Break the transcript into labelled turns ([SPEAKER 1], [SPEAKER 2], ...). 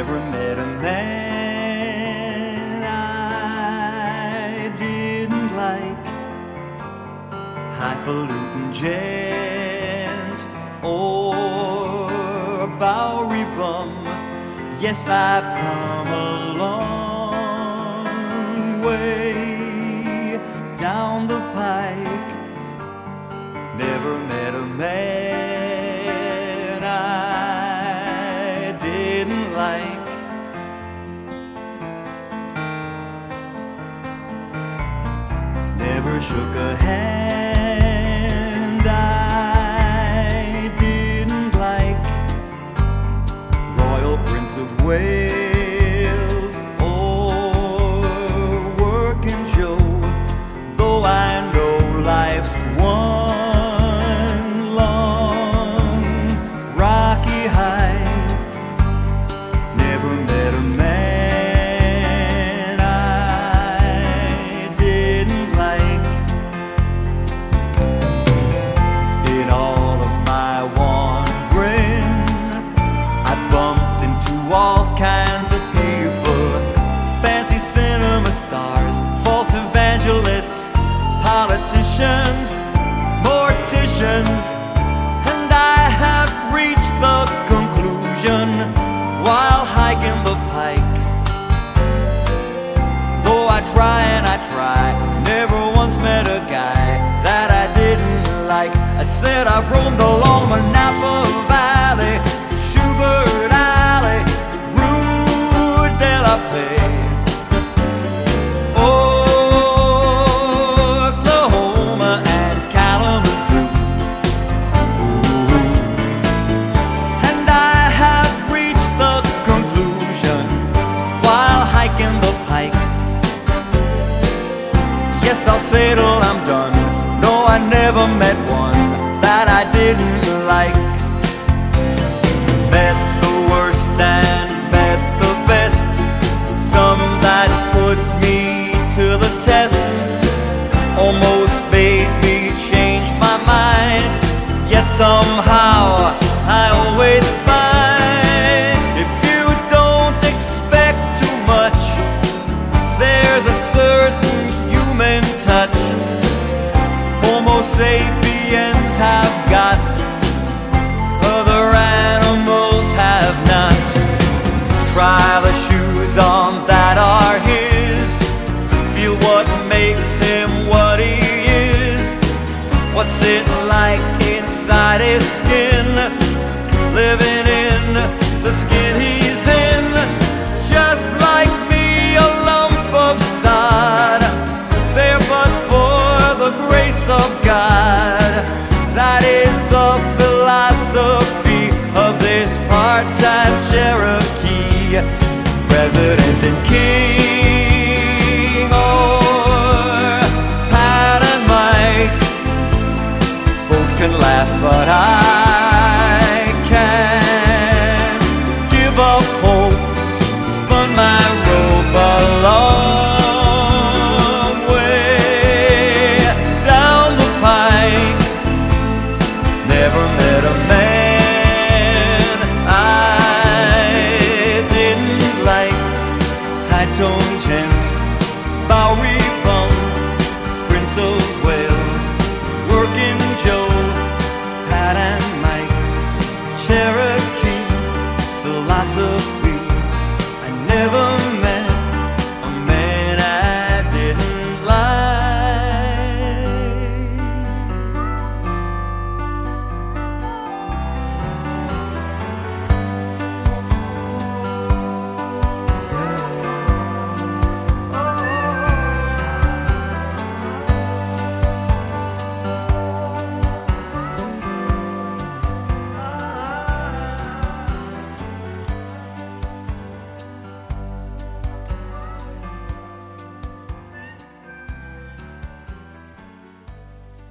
[SPEAKER 1] never met a man I didn't like. Highfalutin gent or Bowery bum. Yes, I've come a long way down the pike. Never met shook a hand Along the Napa Valley. Oklahoma and Kalamazoo. And I have reached the conclusion while hiking the pike. Yes, I'll settle, I'm done. No, I never met Almost made me change my mind. Yet somehow it like inside his skin? Living in the skin he's in. Just like me, a lump of sod. There but for the grace of God. That is the philosophy of this part time Cherokee. President and King. what I